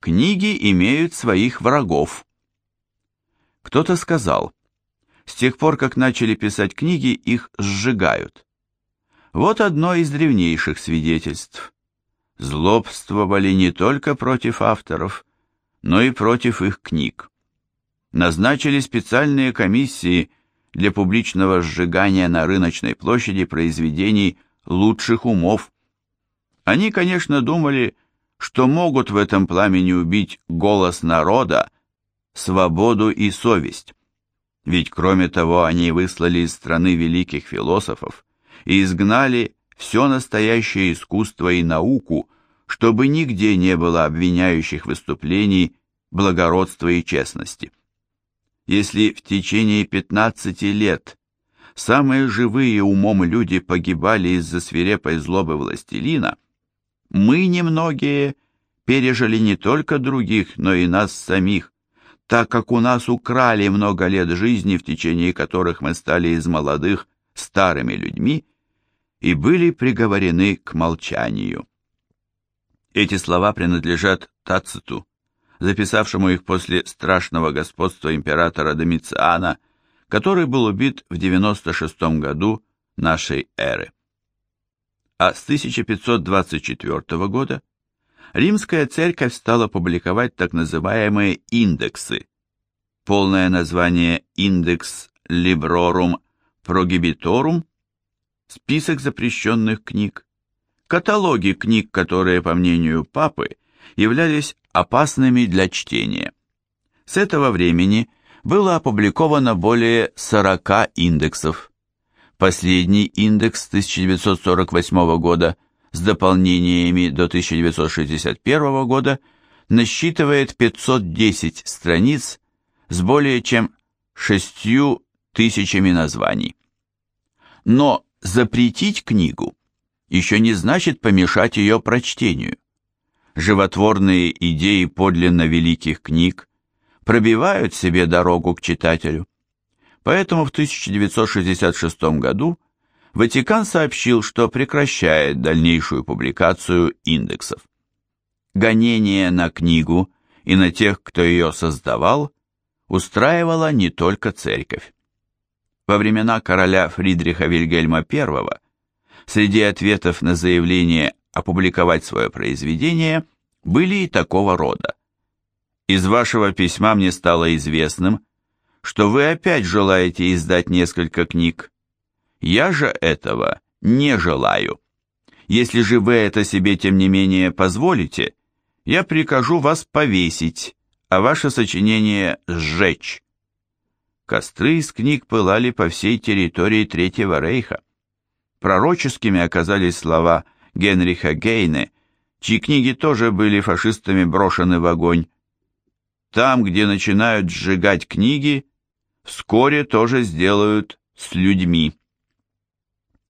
Книги имеют своих врагов. Кто-то сказал, с тех пор, как начали писать книги, их сжигают. Вот одно из древнейших свидетельств. Злобствовали не только против авторов, но и против их книг. Назначили специальные комиссии для публичного сжигания на рыночной площади произведений лучших умов. Они, конечно, думали, что могут в этом пламени убить голос народа, свободу и совесть. Ведь кроме того они выслали из страны великих философов и изгнали все настоящее искусство и науку, чтобы нигде не было обвиняющих выступлений благородства и честности. Если в течение 15 лет самые живые умом люди погибали из-за свирепой злобы властелина, мы немногие пережили не только других, но и нас самих, так как у нас украли много лет жизни, в течение которых мы стали из молодых старыми людьми и были приговорены к молчанию. Эти слова принадлежат Тациту, записавшему их после страшного господства императора Домициана, который был убит в 96 году нашей эры. А с 1524 года римская церковь стала публиковать так называемые индексы. Полное название «Индекс Librorum Prohibitorum» – список запрещенных книг, каталоги книг, которые, по мнению папы, являлись опасными для чтения. С этого времени было опубликовано более 40 индексов. Последний индекс 1948 года – с дополнениями до 1961 года насчитывает 510 страниц с более чем шестью тысячами названий. Но запретить книгу еще не значит помешать ее прочтению. Животворные идеи подлинно великих книг пробивают себе дорогу к читателю. Поэтому в 1966 году Ватикан сообщил, что прекращает дальнейшую публикацию индексов. Гонение на книгу и на тех, кто ее создавал, устраивала не только церковь. Во времена короля Фридриха Вильгельма I среди ответов на заявление опубликовать свое произведение были и такого рода. Из вашего письма мне стало известным, что вы опять желаете издать несколько книг, я же этого не желаю. Если же вы это себе тем не менее позволите, я прикажу вас повесить, а ваше сочинение сжечь. Костры из книг пылали по всей территории Третьего Рейха. Пророческими оказались слова Генриха Гейне, чьи книги тоже были фашистами брошены в огонь. Там, где начинают сжигать книги, вскоре тоже сделают с людьми.